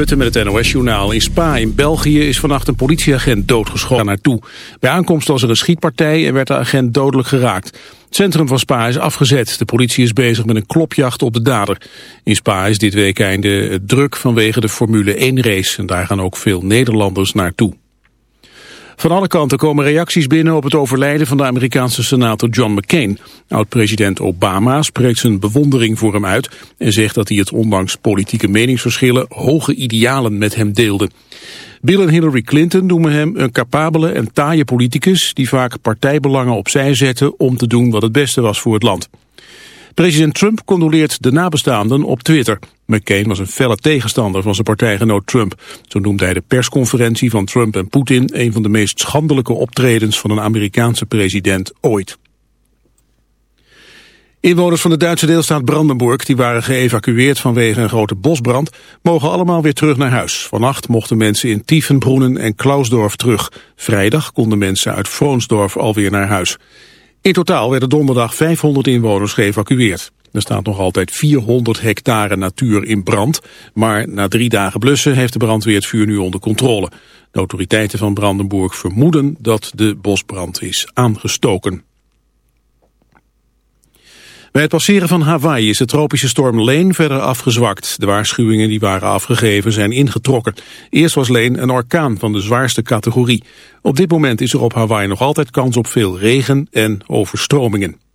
Rutte met het NOS-journaal. In Spa in België is vannacht een politieagent doodgeschoten naartoe. Bij aankomst was er een schietpartij en werd de agent dodelijk geraakt. Het centrum van Spa is afgezet. De politie is bezig met een klopjacht op de dader. In Spa is dit week einde druk vanwege de Formule 1-race. En daar gaan ook veel Nederlanders naartoe. Van alle kanten komen reacties binnen op het overlijden van de Amerikaanse senator John McCain. Oud-president Obama spreekt zijn bewondering voor hem uit en zegt dat hij het ondanks politieke meningsverschillen hoge idealen met hem deelde. Bill en Hillary Clinton noemen hem een capabele en taaie politicus die vaak partijbelangen opzij zette om te doen wat het beste was voor het land. President Trump condoleert de nabestaanden op Twitter. McCain was een felle tegenstander van zijn partijgenoot Trump. Zo noemde hij de persconferentie van Trump en Poetin... een van de meest schandelijke optredens van een Amerikaanse president ooit. Inwoners van de Duitse deelstaat Brandenburg, die waren geëvacueerd vanwege een grote bosbrand, mogen allemaal weer terug naar huis. Vannacht mochten mensen in Tiefenbroenen en Klausdorf terug. Vrijdag konden mensen uit Vroonsdorf alweer naar huis. In totaal werden donderdag 500 inwoners geëvacueerd. Er staat nog altijd 400 hectare natuur in brand, maar na drie dagen blussen heeft de brandweer het vuur nu onder controle. De autoriteiten van Brandenburg vermoeden dat de bosbrand is aangestoken. Bij het passeren van Hawaii is de tropische storm Leen verder afgezwakt. De waarschuwingen die waren afgegeven zijn ingetrokken. Eerst was Leen een orkaan van de zwaarste categorie. Op dit moment is er op Hawaii nog altijd kans op veel regen en overstromingen.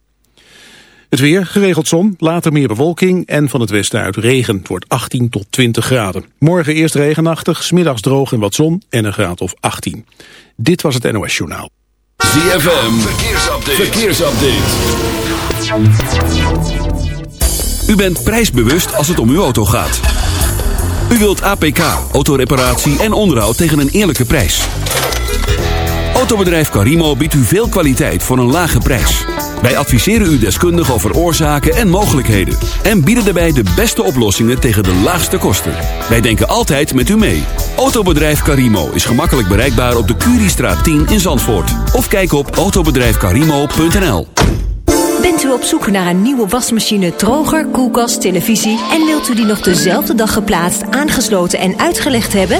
Het weer, geregeld zon, later meer bewolking en van het westen uit regen. Het wordt 18 tot 20 graden. Morgen eerst regenachtig, smiddags droog en wat zon en een graad of 18. Dit was het NOS Journaal. ZFM, verkeersupdate. verkeersupdate. U bent prijsbewust als het om uw auto gaat. U wilt APK, autoreparatie en onderhoud tegen een eerlijke prijs. Autobedrijf Carimo biedt u veel kwaliteit voor een lage prijs. Wij adviseren u deskundig over oorzaken en mogelijkheden. En bieden daarbij de beste oplossingen tegen de laagste kosten. Wij denken altijd met u mee. Autobedrijf Carimo is gemakkelijk bereikbaar op de Curiestraat 10 in Zandvoort. Of kijk op autobedrijfcarimo.nl Bent u op zoek naar een nieuwe wasmachine, droger, koelkast, televisie... en wilt u die nog dezelfde dag geplaatst, aangesloten en uitgelegd hebben?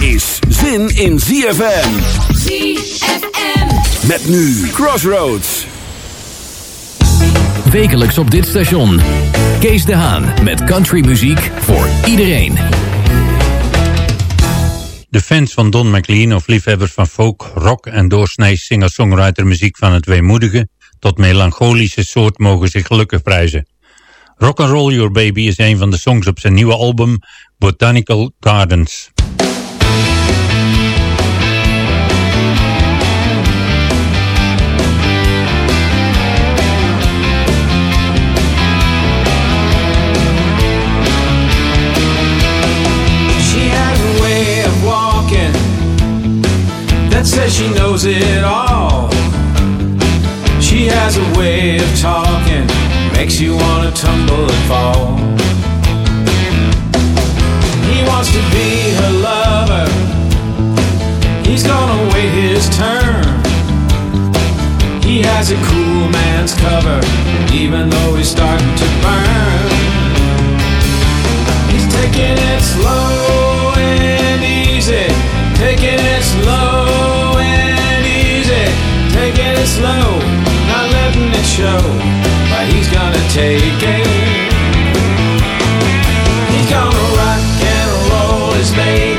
is zin in ZFM. ZFM. Met nu Crossroads. Wekelijks op dit station. Kees de Haan met countrymuziek voor iedereen. De fans van Don McLean of liefhebbers van folk, rock en doorsnij singer-songwriter muziek van het weemoedige tot melancholische soort mogen zich gelukkig prijzen. Rock and Roll Your Baby is een van de songs op zijn nieuwe album Botanical Gardens. That says she knows it all. She has a way of talking, makes you wanna tumble and fall. He wants to be her lover, he's gonna wait his turn. He has a cool man's cover, even though he's starting to burn. He's taking it slow it slow, not letting it show, but he's gonna take it. He's gonna rock and roll his baby.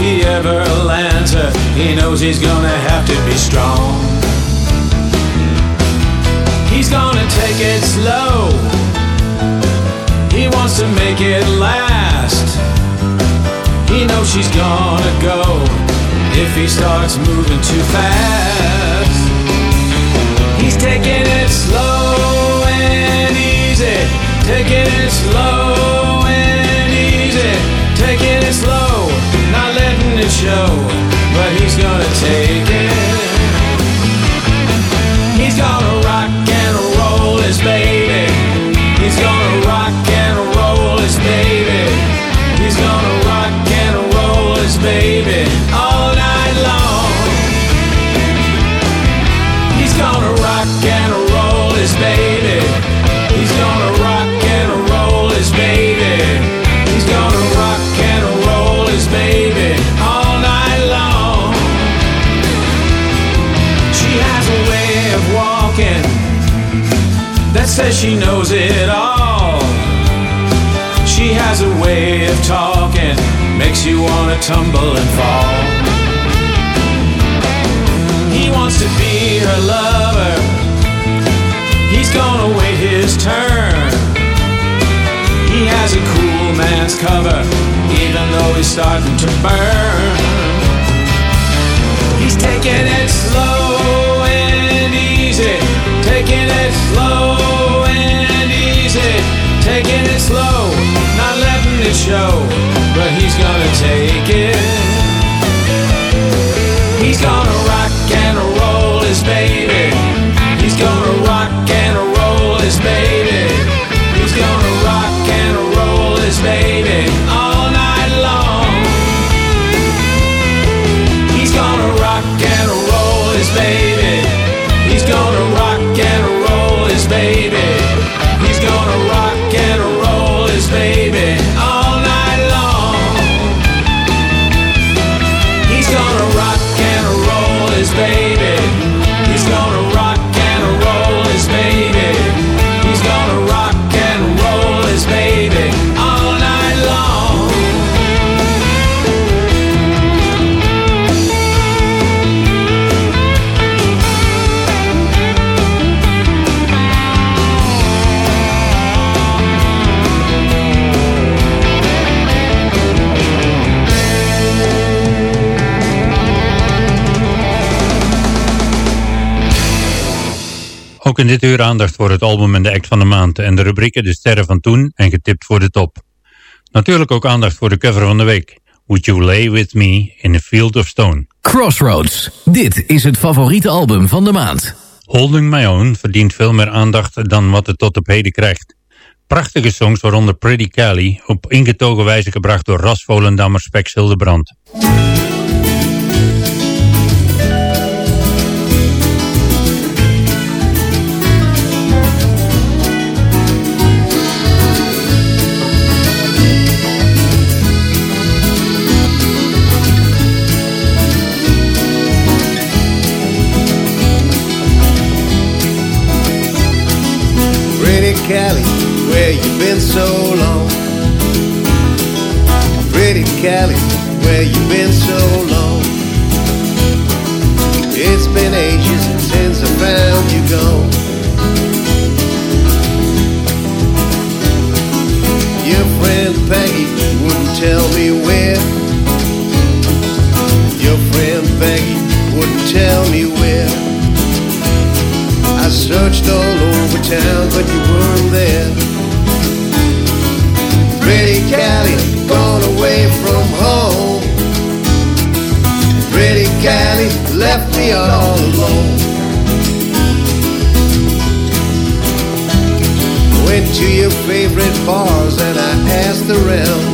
If he ever lands her, he knows he's gonna have to be strong. He's gonna take it slow. He wants to make it last. He knows she's gonna go if he starts moving too fast. He's taking it slow and easy, taking it slow she knows it all. She has a way of talking, makes you wanna tumble and fall. He wants to be her lover. He's gonna wait his turn. He has a cool man's cover, even though he's starting to burn. He's taking it slow and easy, taking it slow letting show, but he's gonna take it. He's gonna rock and roll his baby. He's gonna rock and roll his baby. He's gonna rock and roll his baby all night long. He's gonna rock and roll his baby. Ook in dit uur aandacht voor het album en de act van de maand en de rubrieken De Sterren van Toen en Getipt voor de Top. Natuurlijk ook aandacht voor de cover van de week. Would You Lay With Me in a Field of Stone. Crossroads. Dit is het favoriete album van de maand. Holding My Own verdient veel meer aandacht dan wat het tot op heden krijgt. Prachtige songs waaronder Pretty Cali op ingetogen wijze gebracht door Ras Volendammer Hildebrand. Cali, where you've been so long? It's been ages since I found you gone. Your friend Peggy wouldn't tell me where. Your friend Peggy wouldn't tell me where. I searched all over town, but you weren't to your favorite bars and I asked around.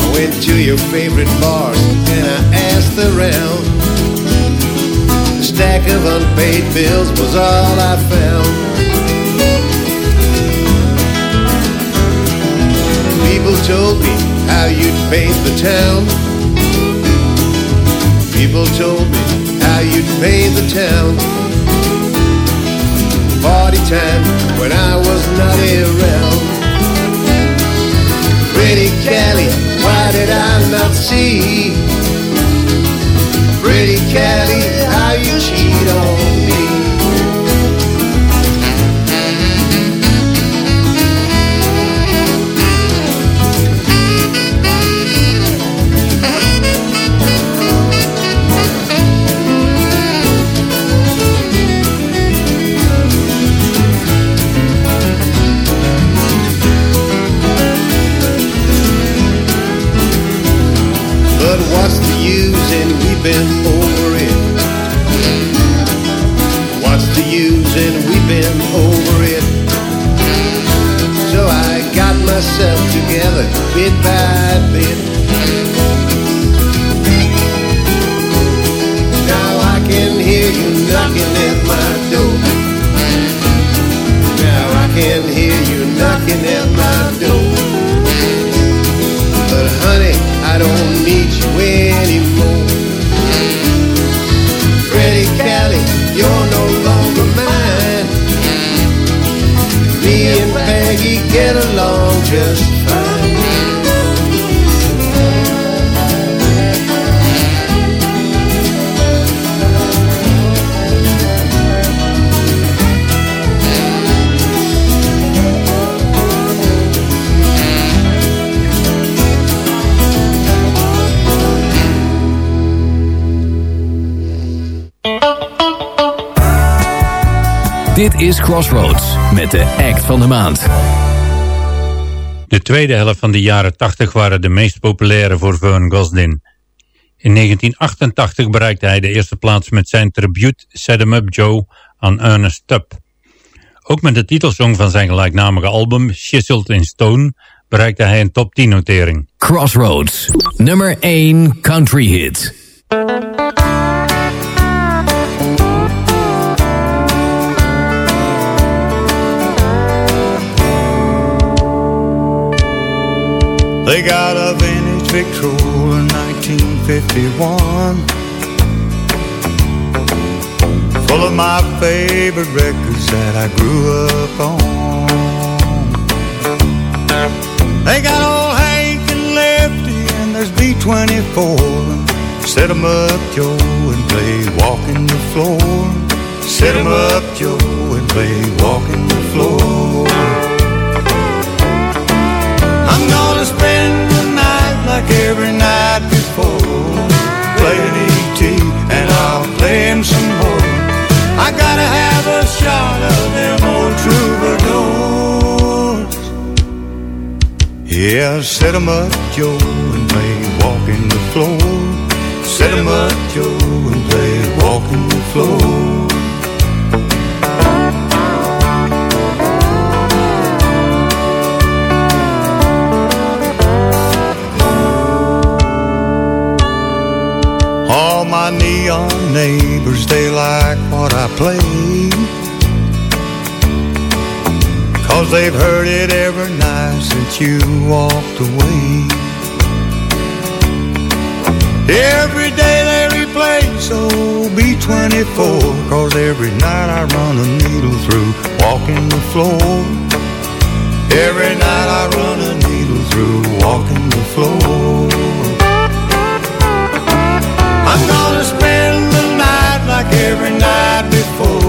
I went to your favorite bars and I asked around stack of unpaid bills was all I found. People told me how you'd paint the town. People told me how you'd paint the town. Time when I was not around. Pretty Cali, why did I not see? Pretty Cali, how you cheat on myself together bit by bit. Is Crossroads met de act van de maand. De tweede helft van de jaren 80 waren de meest populaire voor Vern Gosdin. In 1988 bereikte hij de eerste plaats met zijn tribute Set 'em Up Joe aan Ernest Tubb. Ook met de titelsong van zijn gelijknamige album Chiseled in Stone bereikte hij een top 10 notering. Crossroads, nummer 1 country hit. They got a vintage Victrola in 1951 Full of my favorite records that I grew up on. They got old Hank and Lefty and there's B-24 Set 'em up, Joe, and play Walking the Floor. Set 'em up, Joe, and play set 'em up, Joe, and play Walking the Floor Set 'em up, Joe, and play Walking the Floor All my neon neighbors, they like what I play. Cause they've heard it every night since you walked away. Every day they replay, so be 24. Cause every night I run a needle through, walking the floor. Every night I run a needle through, walking the floor. I'm gonna spend the night like every night before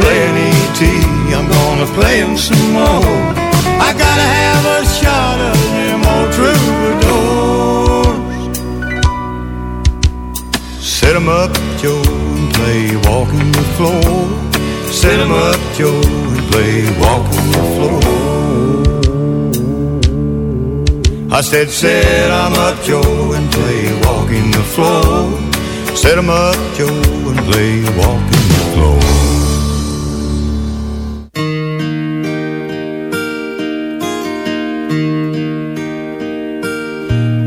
Playing E.T., I'm gonna play him some more I gotta have a shot of them old troubadours Set 'em up, Joe, and play Walking the Floor Set 'em up, Joe, and play Walking the Floor I said, set 'em up, Joe, and play walking the floor. Set 'em up, Joe, and play walking the floor.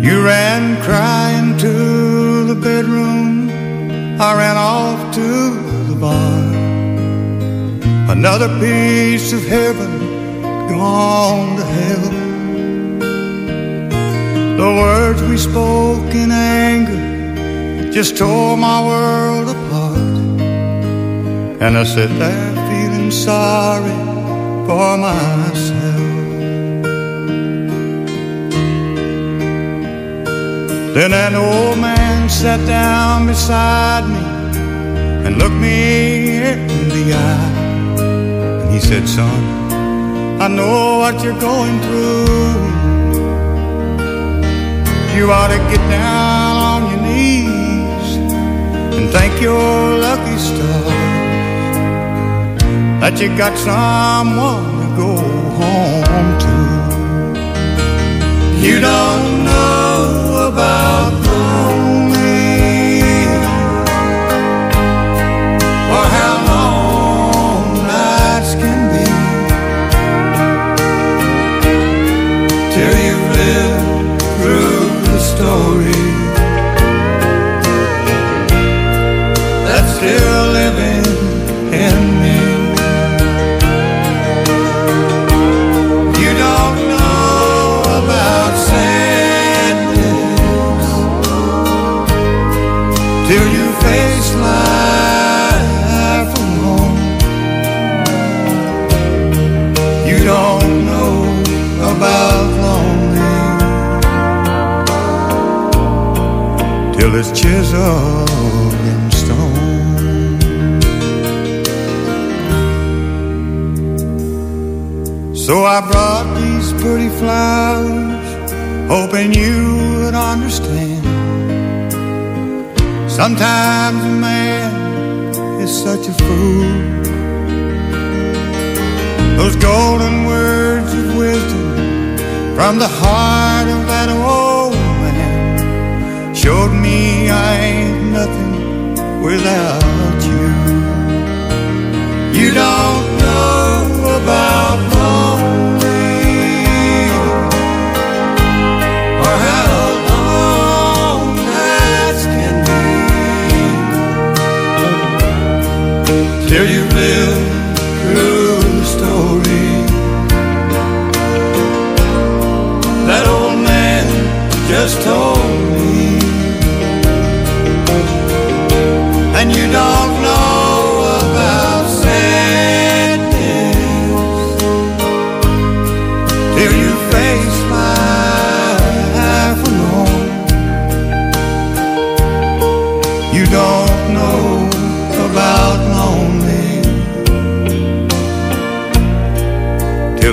You ran crying to the bedroom. I ran off to the bar. Another piece of heaven gone to hell. The words we spoke in anger just tore my world apart. And I sat there feeling sorry for myself. Then an old man sat down beside me and looked me in the eye. And he said, Son, I know what you're going through. You ought to get down on your knees and thank your lucky stars that you got someone to go home to. You don't till chiseled in stone. So I brought these pretty flowers, hoping you would understand. Sometimes a man is such a fool. Those golden words of wisdom from the heart showed me I ain't nothing without you. You don't know about lonely or how long nights can be till you live through the story. That old man just told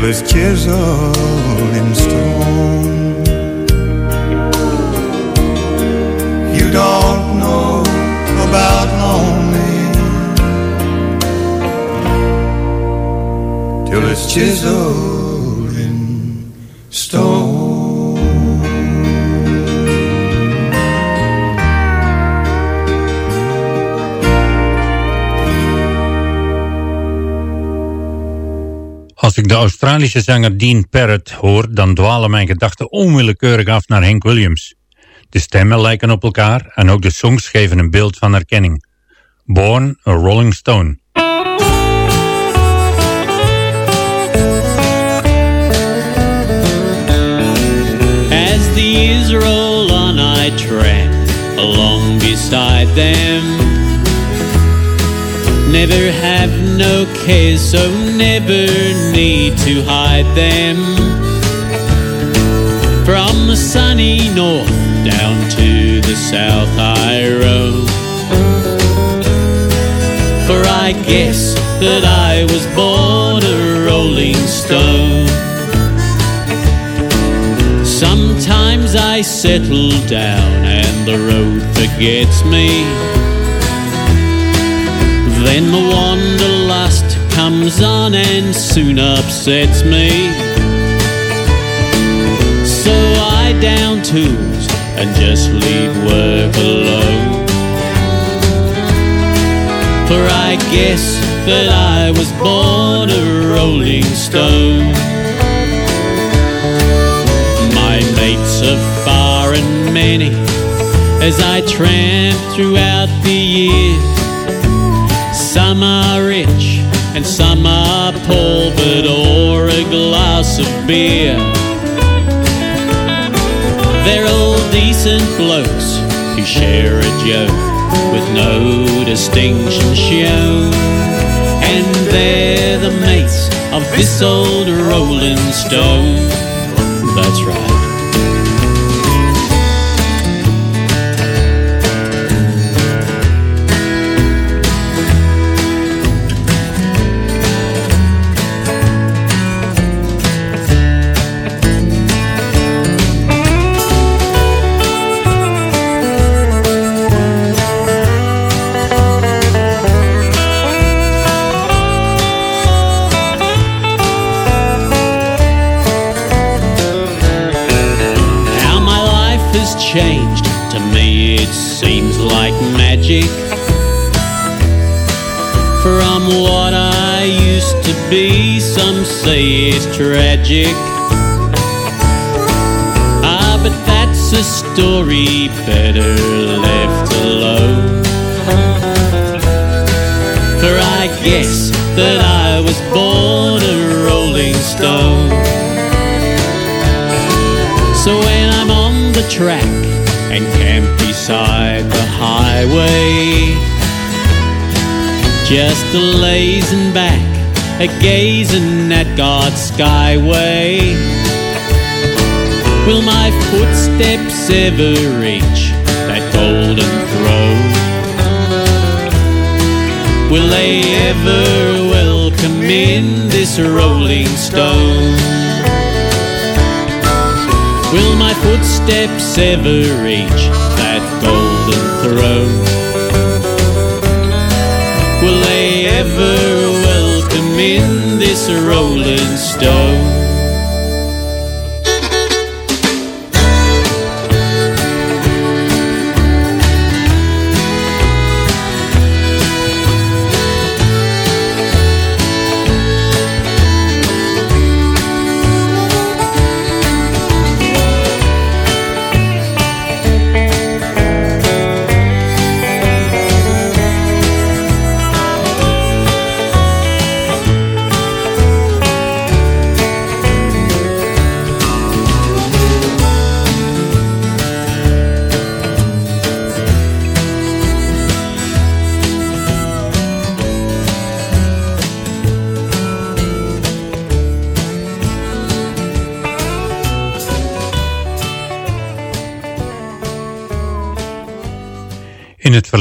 it's chiseled in stone. You don't know about lonely till it's chiseled ik de Australische zanger Dean Parrott hoor, dan dwalen mijn gedachten onwillekeurig af naar Hank Williams. De stemmen lijken op elkaar en ook de songs geven een beeld van herkenning. Born a Rolling Stone. As the roll on, I tramp along beside them. Never have no cares, so never need to hide them. From the sunny north down to the south I roam. For I guess that I was born a rolling stone. Sometimes I settle down and the road forgets me. Then the wanderlust comes on and soon upsets me. So I down tools and just leave work alone. For I guess that I was born a rolling stone. My mates are far and many as I tramp throughout the year. Some are rich and some are poor, but o'er a glass of beer. They're all decent blokes who share a joke with no distinction shown. And they're the mates of this old rolling stone. That's right. Be, some say it's tragic. Ah, but that's a story better left alone. For I guess that I was born a rolling stone. So when I'm on the track and camp beside the highway, just a lazing back, gazing at God's skyway. Will my footsteps ever reach that golden throne? Will they ever welcome in this rolling stone? Will my footsteps ever reach that golden throne? Will they ever in this rolling stone?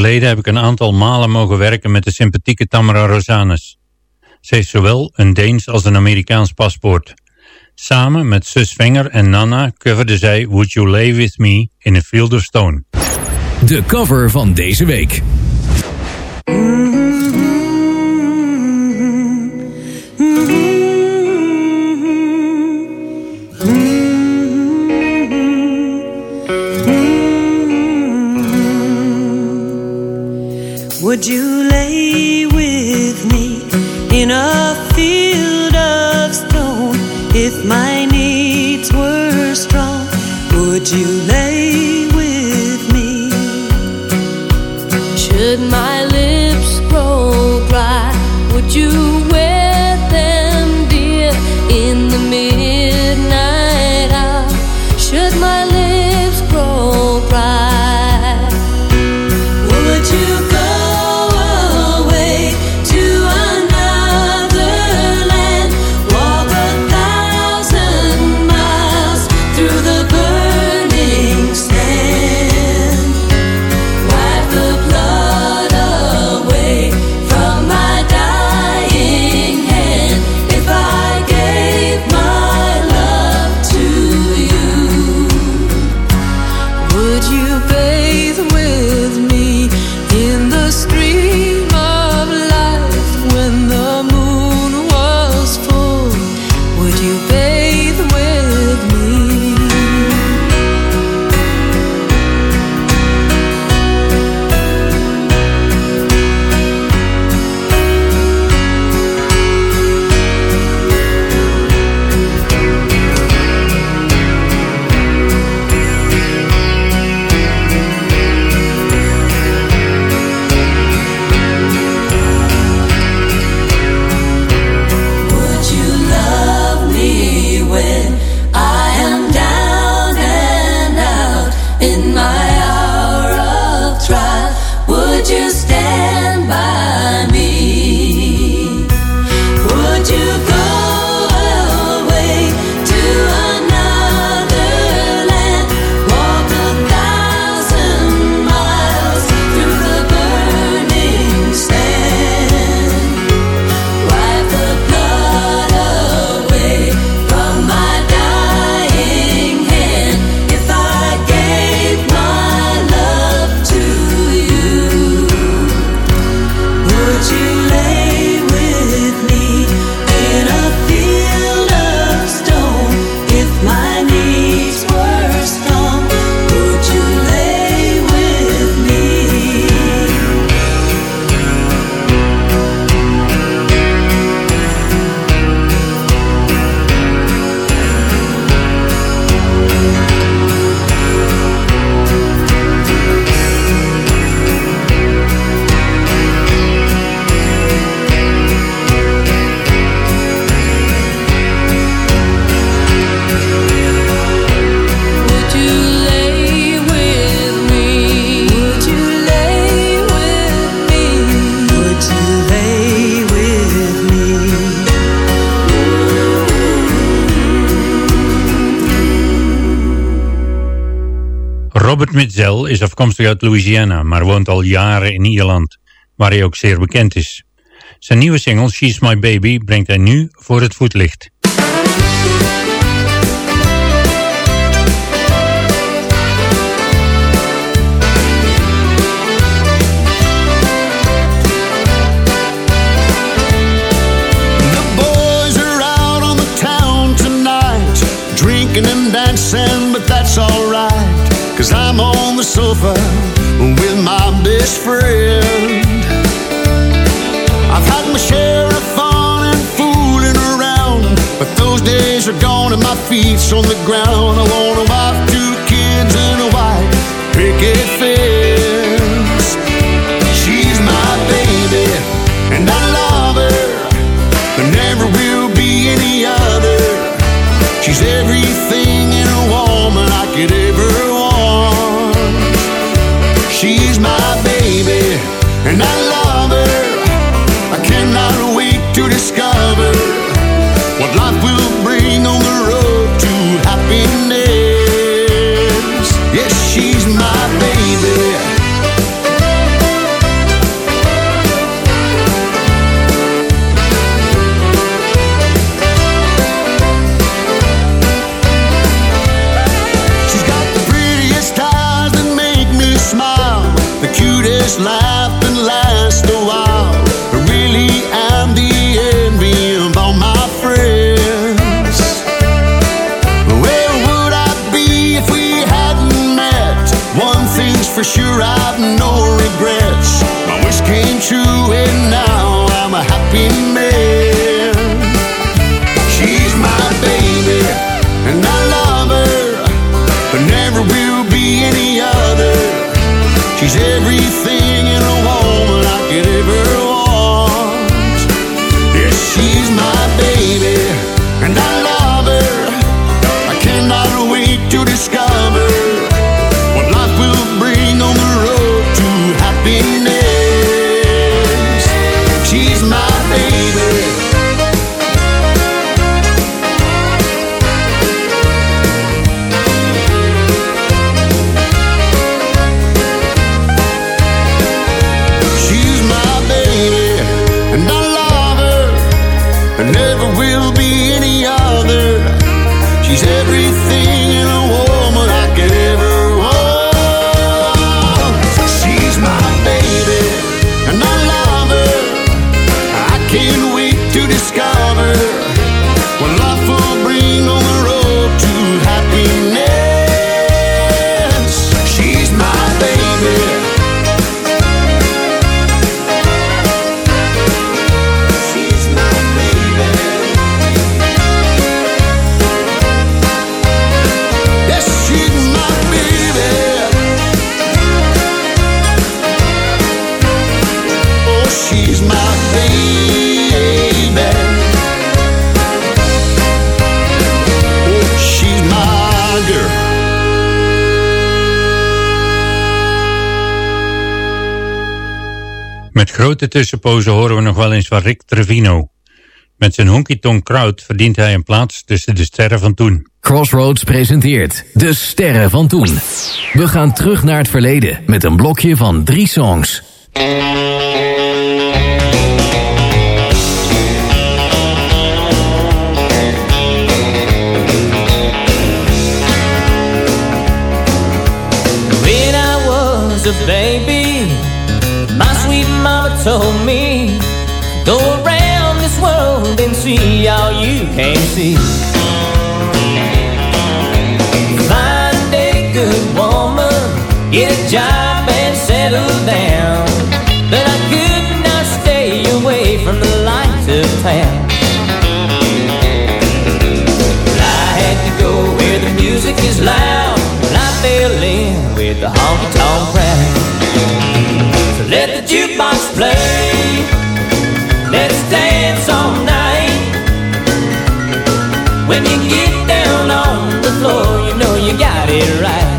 Verleden heb ik een aantal malen mogen werken met de sympathieke Tamara Rosanus. Ze heeft zowel een Deens als een Amerikaans paspoort. Samen met zus Venger en Nana coverde zij Would You Lay With Me in a Field of Stone. De cover van deze week. Would you lay with me in a field of stone if my needs were strong? Would you lay with me? Should my Mitzel is afkomstig uit Louisiana, maar woont al jaren in Ierland, waar hij ook zeer bekend is. Zijn nieuwe single She's My Baby brengt hij nu voor het voetlicht. Dancing, but that's alright. Cause I'm on the sofa with my best friend. I've had my share of fun and fooling around, but those days are gone and my feet's on the ground. I want a wife, two kids, and a white picket fence. She's my baby, and I love her. There never will be any other. She's everything in a woman I could ever want. And I grote tussenpozen horen we nog wel eens van Rick Trevino. Met zijn honky tonk crowd verdient hij een plaats tussen de sterren van toen. Crossroads presenteert De Sterren van Toen. We gaan terug naar het verleden met een blokje van drie songs. The honky tonk crowd. So let the jukebox play. Let's dance all night. When you get down on the floor, you know you got it right.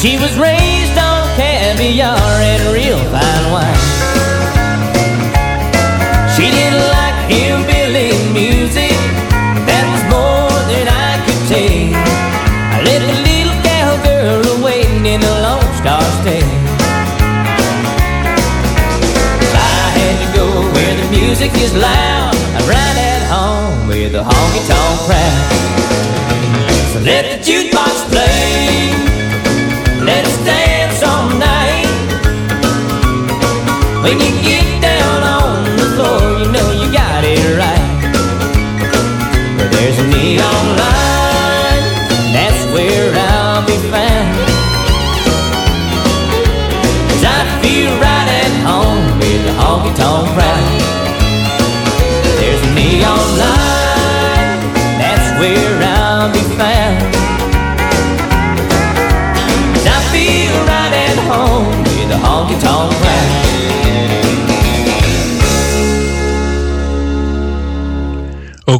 She was raised on caviar and real fine wine. She didn't like hillbilly music, that was more than I could take. I let the little cowgirl waiting in a Lone Star State. I had to go where the music is loud, I'd ride at home with a honky tonk crowd. So let the jukebox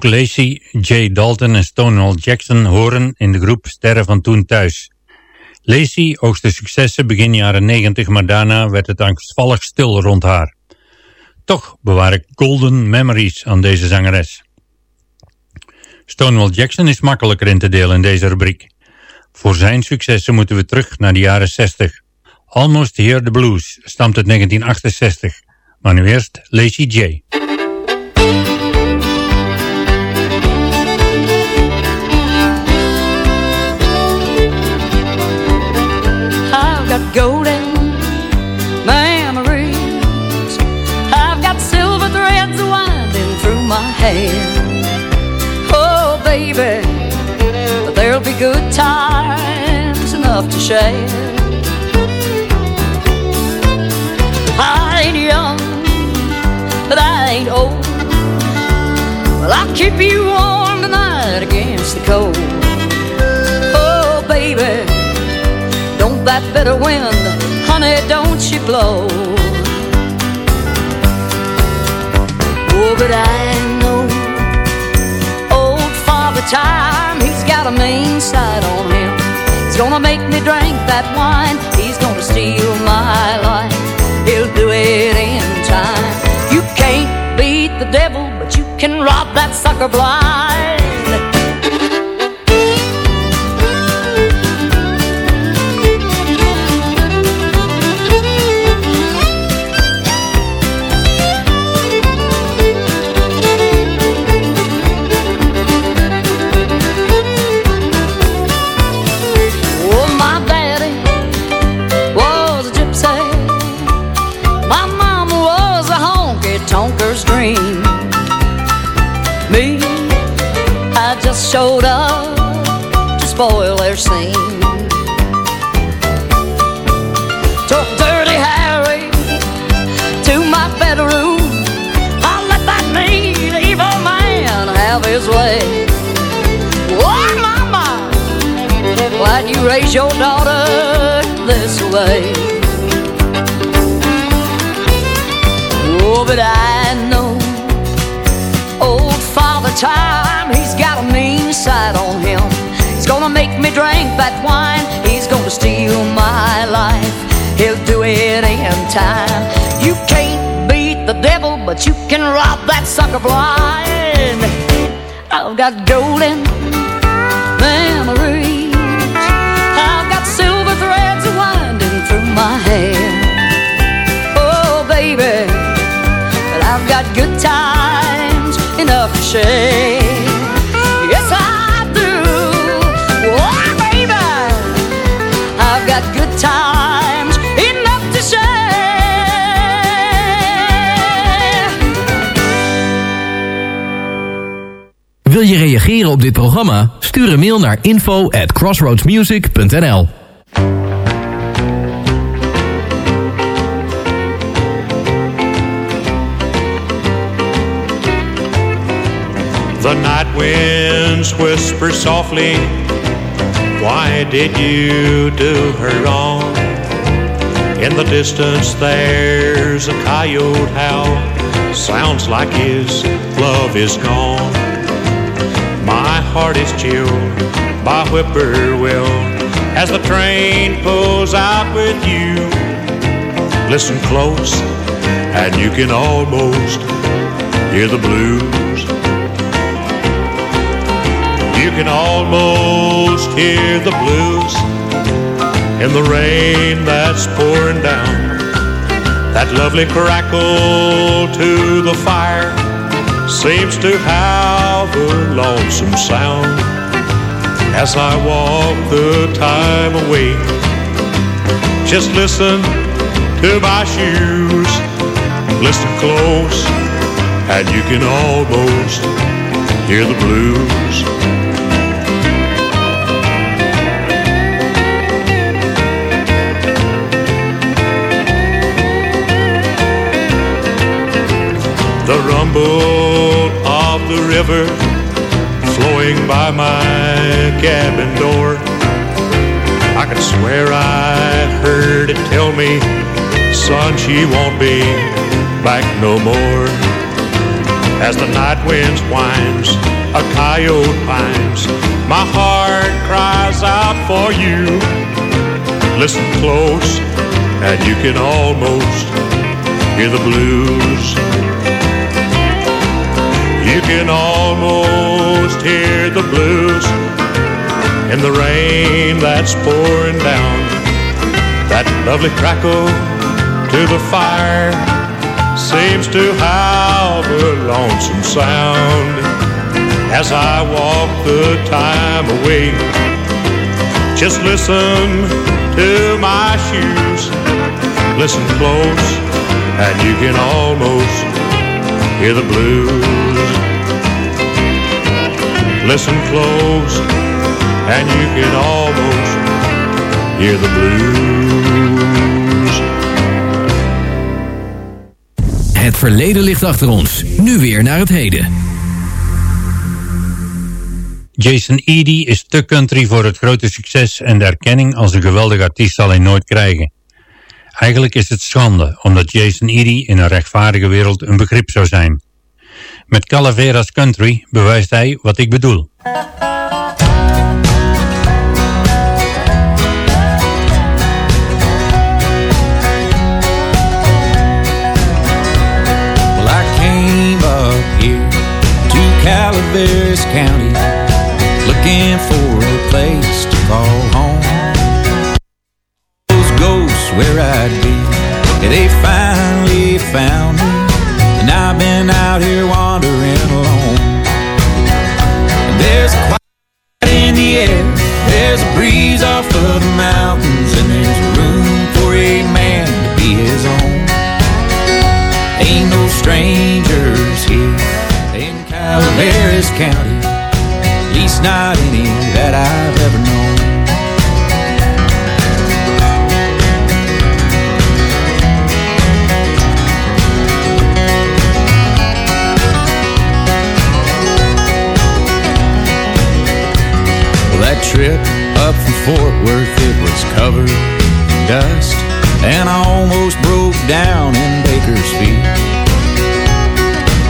Ook Lacey, J. Dalton en Stonewall Jackson horen in de groep Sterren van Toen thuis. Lacey oogste successen begin jaren 90, maar daarna werd het angstvallig stil rond haar. Toch bewaar ik golden memories aan deze zangeres. Stonewall Jackson is makkelijker in te delen in deze rubriek. Voor zijn successen moeten we terug naar de jaren 60. Almost Hear the Blues stamt uit 1968. Maar nu eerst Lacey J. enough. I ain't young, but I ain't old. Well, I'll keep you warm tonight against the cold. Oh, baby. Don't that bitter wind, honey, don't you blow. Oh, but I know old Father Time, he's got a mean side gonna make me drink that wine, he's gonna steal my life. He'll do it in time. You can't beat the devil, but you can rob that sucker blind. Spoil scene. Took Dirty Harry to my bedroom. I let that mean evil man have his way. Oh, mama, Why'd you raise your daughter this way? Oh, but I know old Father Time, he's got a mean side gonna make me drink that wine, he's gonna steal my life. He'll do it in time. You can't beat the devil, but you can rob that sucker blind. I've got golden memories. I've got silver threads winding through my hair. Oh, baby, but I've got good times enough to share. Wil je reageren op dit programma? Stuur een mail naar info at crossroadsmusic.nl The night winds whisper softly, Why did you do her wrong? In the distance, there's a coyote howl. Sounds like his love is gone. Heart is chilled by whippoorwill. as the train pulls out with you. Listen close, and you can almost hear the blues. You can almost hear the blues in the rain that's pouring down. That lovely crackle to the fire seems to have a lonesome sound as I walk the time away. Just listen to my shoes, listen close, and you can almost hear the blues. The rumble of the river flowing by my cabin door. I could swear I heard it tell me, son, she won't be back no more. As the night winds whines, a coyote pines, my heart cries out for you. Listen close, and you can almost hear the blues. You can almost hear the blues in the rain that's pouring down. That lovely crackle to the fire seems to have a lonesome sound as I walk the time away. Just listen to my shoes, listen close, and you can almost hear the blues. Listen close, and you can almost hear the blues. Het verleden ligt achter ons. Nu weer naar het heden. Jason Eady is te country voor het grote succes en de erkenning als een geweldige artiest zal hij nooit krijgen. Eigenlijk is het schande, omdat Jason Eady in een rechtvaardige wereld een begrip zou zijn. Met Calaveras Country bewijst hij wat ik bedoel. Calaveras County looking for a place to call home. Where I'd be, yeah, they finally found me, and I've been out here wandering alone. And there's a quiet in the air, there's a breeze off of the mountains, and there's room for a man to be his own. Ain't no strangers here in Calaveras County, at least not any that I've ever known. Trip up from Fort Worth, it was covered in dust, and I almost broke down in Bakersfield.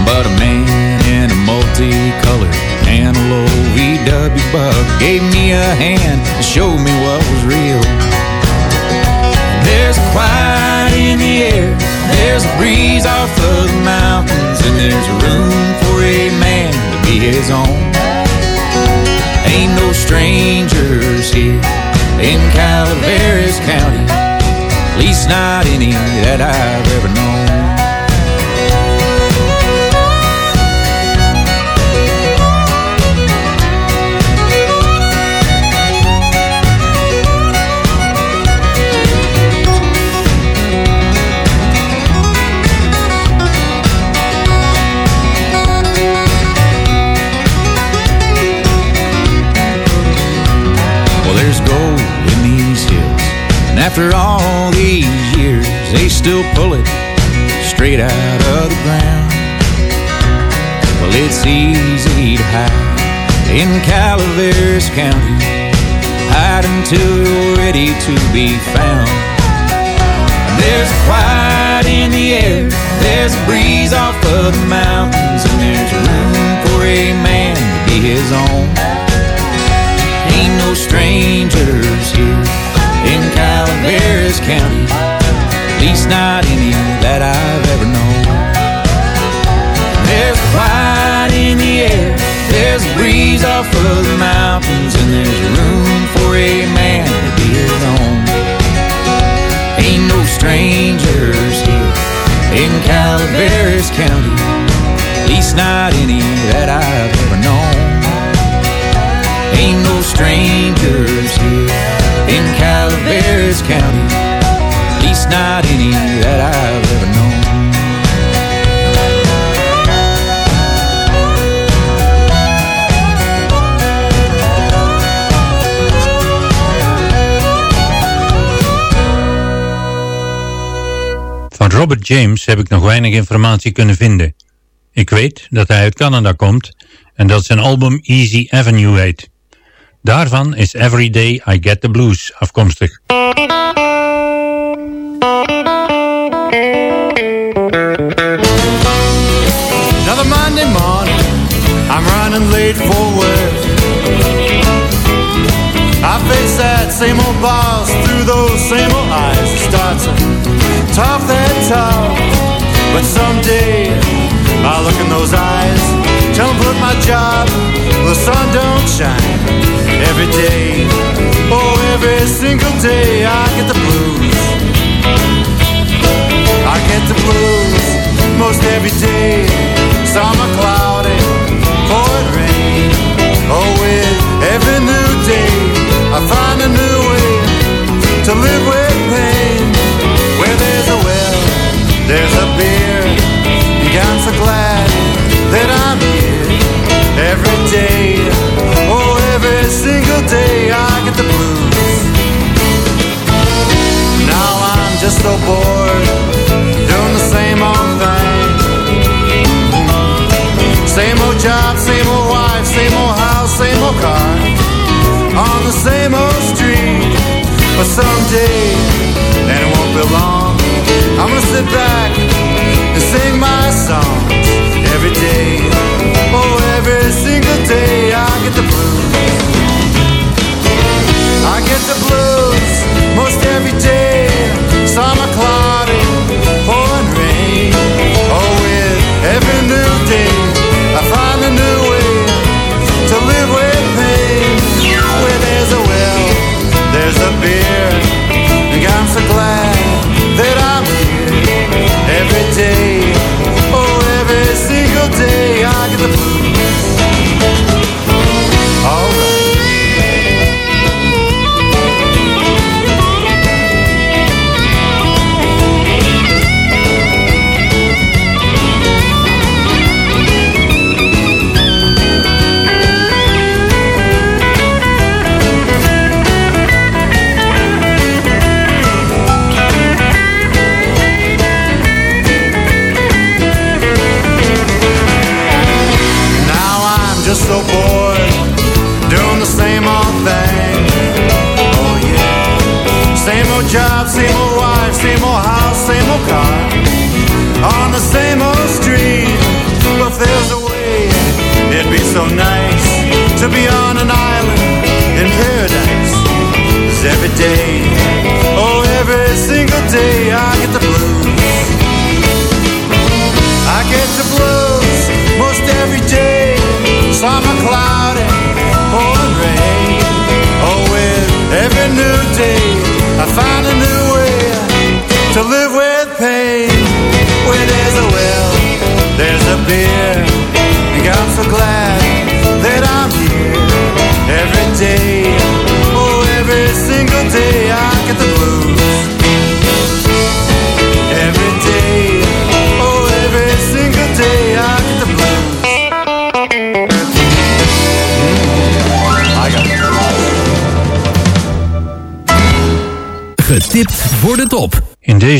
But a man in a multicolored Antelope VW bug gave me a hand and showed me what was real. There's a quiet in the air, there's a breeze off of the mountains, and there's room for a man to be his own. Ain't no strangers here in Calaveras County, at least not any that I've ever known. Still pull it straight out of the ground. Well, it's easy to hide in Calaveras County, hide until you're ready to be found. There's a quiet in the air, there's a breeze off of the mountains, and there's room for a man to be his own. Ain't no strangers here in Calaveras County. Least not any that I've ever known. There's quiet in the air, there's a breeze off of the mountains, and there's room for a man to be own. Ain't no strangers here in Calaveras County, at least not any that I've ever known. Ain't no strangers here in Calaveras County, not any that I've ever known. Van Robert James heb ik nog weinig informatie kunnen vinden. Ik weet dat hij uit Canada komt en dat zijn album Easy Avenue heet. Daarvan is Every Day I Get the Blues afkomstig. Late. I face that same old boss through those same old eyes. It starts to talk that talk, but someday I'll look in those eyes, tell 'em put my job the sun don't shine every day. Oh, every single day I get the blues. I get the blues most every day. Summer cloudy, every new day, I find a new way to live with pain. Where there's a well, there's a beer. And I'm so glad that I'm here every day. Oh, every single day I get the blues. Now I'm just so bored, doing the same old thing. Same old job, same old wife, same old house, same old car. The same old street. But someday, and it won't be long, I'm gonna sit back and sing my songs every day. Oh, every single day I get the blues. I get the blues most every day.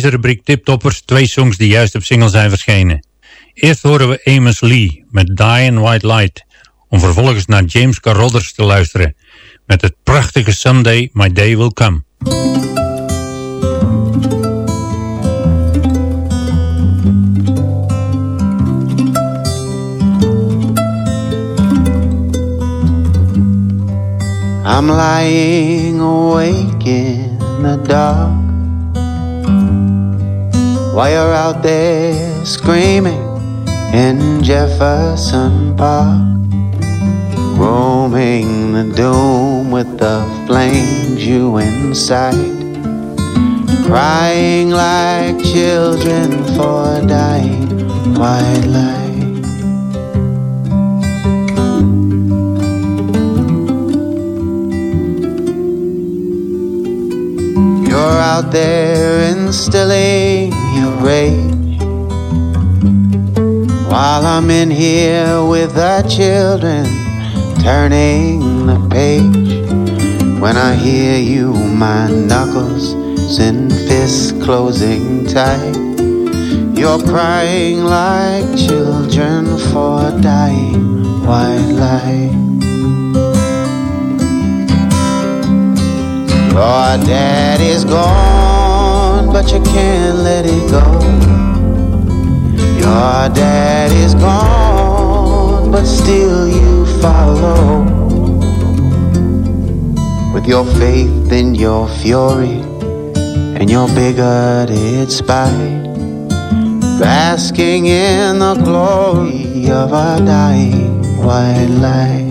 Deze rubriek Tiptoppers twee songs die juist op single zijn verschenen. Eerst horen we Amos Lee met Die in White Light, om vervolgens naar James Carruthers te luisteren met het prachtige Someday My Day Will Come. I'm lying awake in the dark while you're out there screaming in Jefferson Park, roaming the dome with the flames you incite, crying like children for dying white light. You're out there instilling your rage While I'm in here with the children turning the page. When I hear you, my knuckles and fists closing tight. You're crying like children for dying white light. Your daddy's gone, but you can't let it go. Your dad is gone, but still you follow. With your faith and your fury and your bigoted spite, basking in the glory of a dying white light.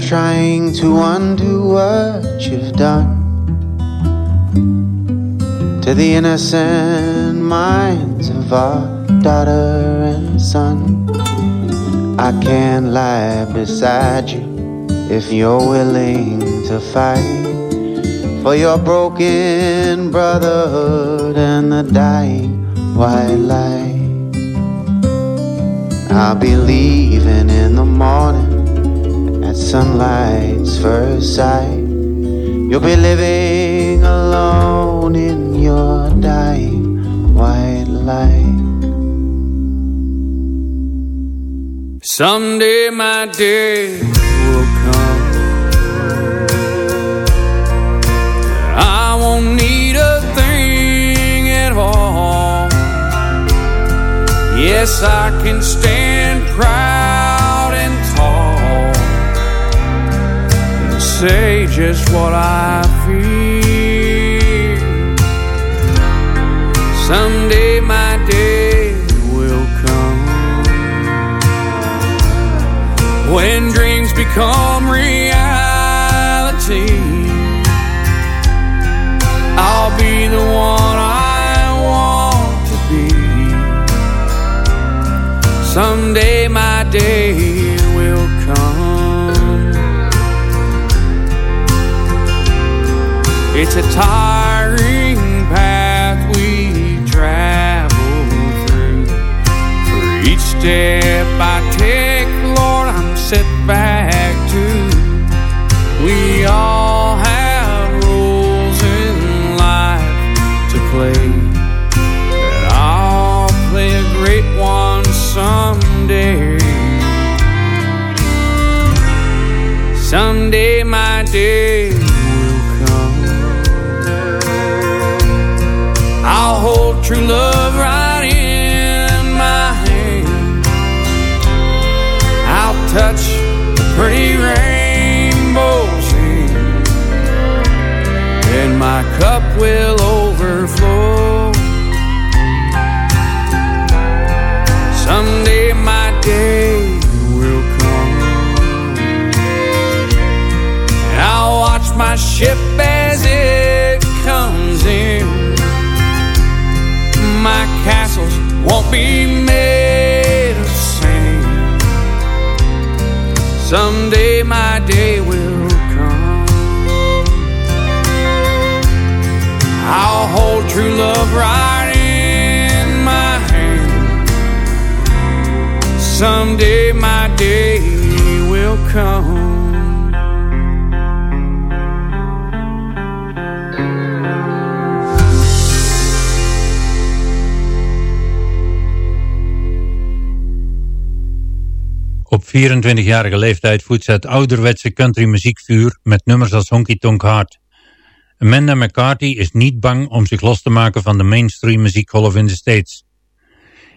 Trying to undo what you've done to the innocent minds of our daughter and son. I can't lie beside you if you're willing to fight for your broken brotherhood and the dying white light. I'll be leaving in the morning sunlight's first sight. You'll be living alone in your dying white light. Someday my day will come. I won't need a thing at all. Yes, I can stand say just what I feel. Someday my day will come when dreams become reality. I'll be the one I want to be. Someday my day will come. It's a tiring path we travel through. For each step I take, Lord, I'm set back to. We all cup will overflow. Someday my day will come, I'll watch my ship as it comes in. My castles won't be Someday my day will come. Op 24-jarige leeftijd voedt het ouderwetse country muziekvuur met nummers als Honky Tonk Heart. Amanda McCarthy is niet bang om zich los te maken van de mainstream muziekgolf in de States.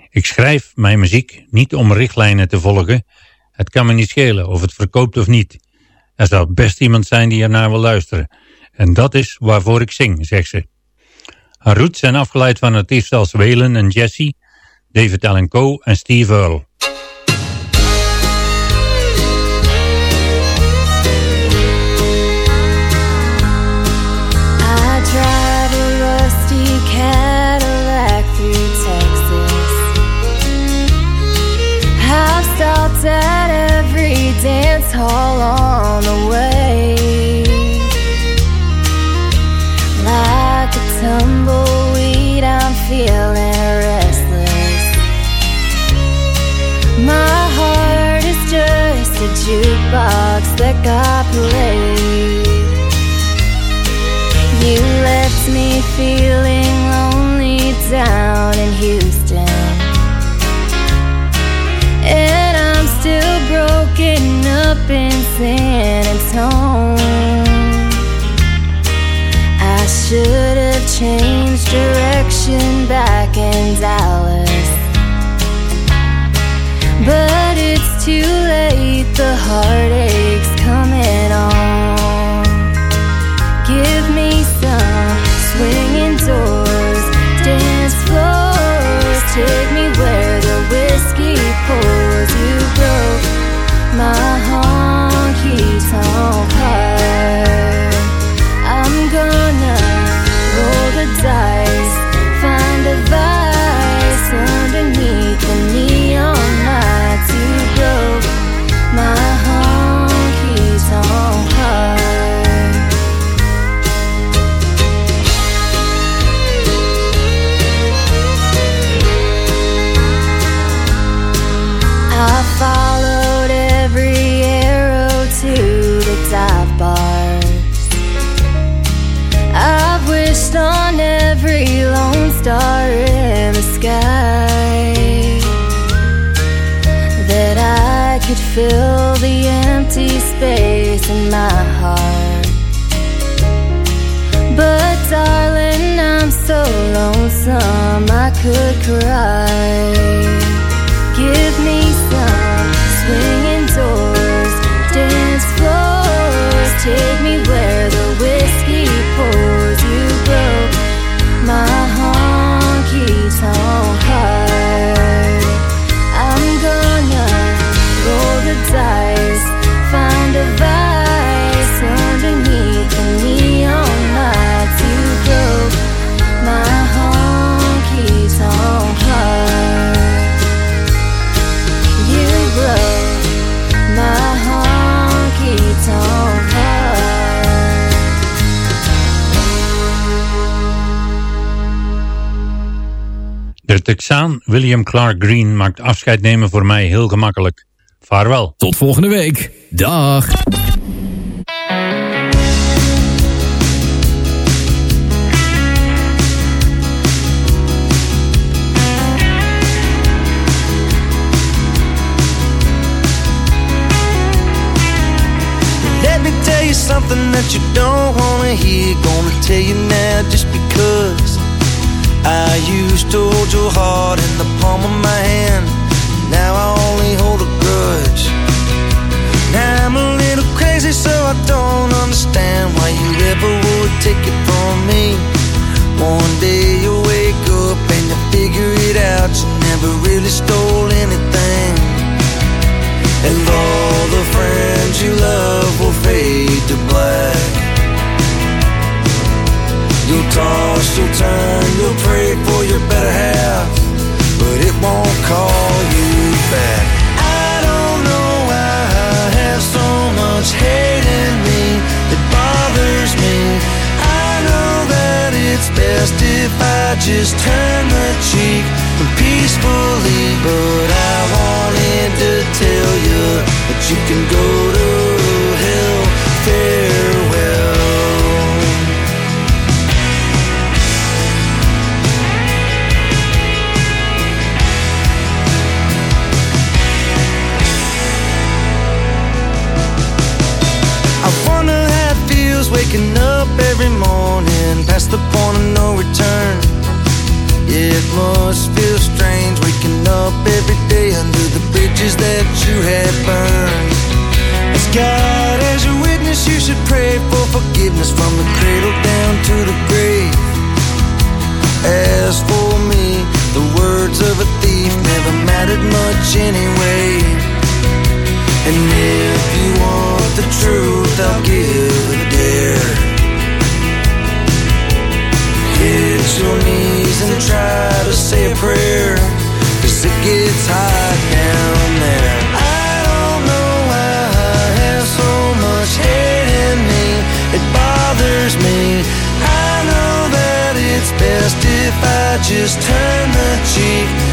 Ik schrijf mijn muziek niet om richtlijnen te volgen. Het kan me niet schelen of het verkoopt of niet. Er zou best iemand zijn die ernaar wil luisteren. En dat is waarvoor ik zing, zegt ze. Haar roots zijn afgeleid van artiesten als Waylon en Jesse, David Allen Coe en Steve Earle. On the way. Like a tumbleweed, I'm feeling restless. My heart is just a jukebox that got played. You left me feeling I should have changed direction back in Dallas. But it's too late, the heartache's William Clark Green maakt afscheid nemen voor mij heel gemakkelijk. Vaarwel. Tot volgende week. Dag. Let me tell you something that you don't wanna hear. Gonna tell you now just because I used to hold your heart in the palm of my hand. Now I only hold a grudge. Now I'm a little crazy, so I don't understand why you ever would take it from me. One day you wake up and you figure it out. You never really stole anything. And all the friends you love will fade to toss, you'll turn, you'll pray for your better half, but it won't call you back. I don't know why I have so much hate in me, it bothers me. I know that it's best if I just turn the cheek peacefully. But I wanted to tell you that you can go to morning past the point of no return. Yeah, it must feel strange waking up every day under the bridges that you had burned. As God as your witness, you should pray for forgiveness from the cradle down to the grave. As for me, the words of a thief never mattered much anyway. And if you want the truth, I'll give a dare. And try to say a prayer. Cause it gets hot down there. I don't know why I have so much hate in me. It bothers me. I know that it's best if I just turn the cheek